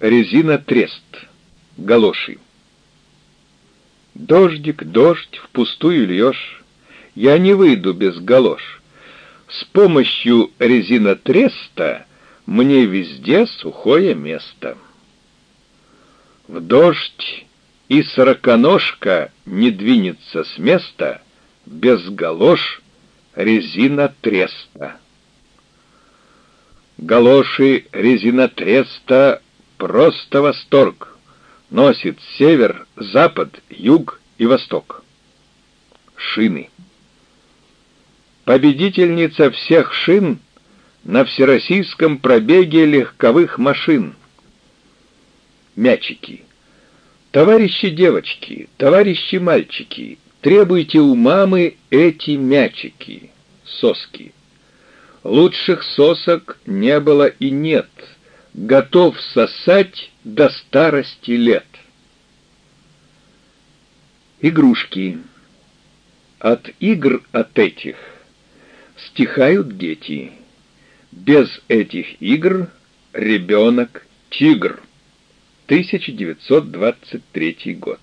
резина трест. Галоши. Дождик, дождь, впустую льешь. Я не выйду без галош. С помощью резина треста мне везде сухое место. В дождь и сороконожка не двинется с места без галош резина треста. Галоши резина треста просто восторг. Носит север, запад, юг и восток. Шины. Победительница всех шин на всероссийском пробеге легковых машин. Мячики. Товарищи девочки, товарищи мальчики, требуйте у мамы эти мячики, соски. Лучших сосок не было и нет, готов сосать до старости лет. Игрушки. От игр от этих стихают дети. Без этих игр ребенок — тигр. 1923 год.